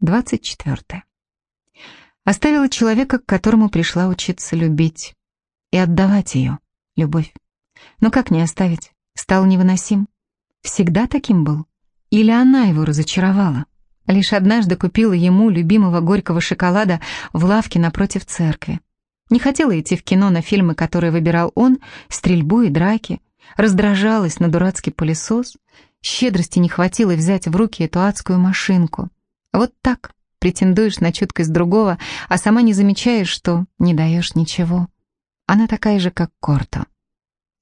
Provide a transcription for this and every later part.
24. Оставила человека, к которому пришла учиться любить. И отдавать ее, любовь. Но как не оставить? Стал невыносим. Всегда таким был? Или она его разочаровала? Лишь однажды купила ему любимого горького шоколада в лавке напротив церкви. Не хотела идти в кино на фильмы, которые выбирал он, стрельбу и драки. Раздражалась на дурацкий пылесос. Щедрости не хватило взять в руки эту адскую машинку. Вот так претендуешь на чуткость другого, а сама не замечаешь, что не даешь ничего. Она такая же, как Корто.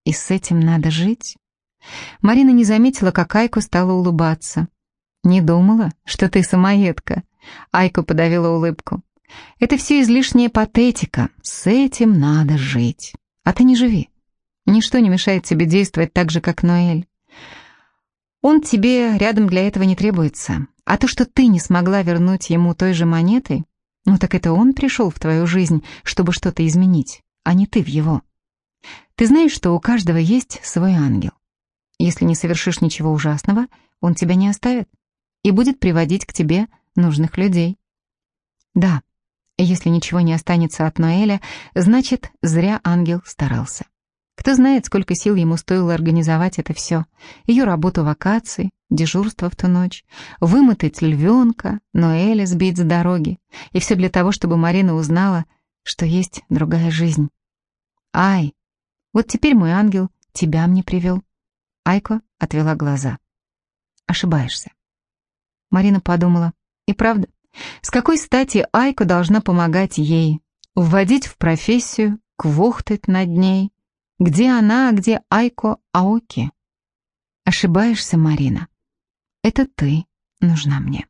И с этим надо жить? Марина не заметила, как Айко стала улыбаться. «Не думала, что ты самоедка?» Айко подавила улыбку. «Это все излишняя патетика. С этим надо жить. А ты не живи. Ничто не мешает тебе действовать так же, как Ноэль. Он тебе рядом для этого не требуется. А то, что ты не смогла вернуть ему той же монетой, ну так это он пришел в твою жизнь, чтобы что-то изменить, а не ты в его. Ты знаешь, что у каждого есть свой ангел. Если не совершишь ничего ужасного, он тебя не оставит и будет приводить к тебе нужных людей. Да, если ничего не останется от Ноэля, значит, зря ангел старался. Кто знает, сколько сил ему стоило организовать это все. Ее работу вакации, дежурство в ту ночь, вымотать львенка, Ноэля сбить с дороги. И все для того, чтобы Марина узнала, что есть другая жизнь. Ай, вот теперь мой ангел тебя мне привел. Айко отвела глаза. Ошибаешься. Марина подумала. И правда, с какой стати Айко должна помогать ей, вводить в профессию, квохтать над ней? Где она, а где Айко Аоки? Ошибаешься, Марина. Это ты нужна мне.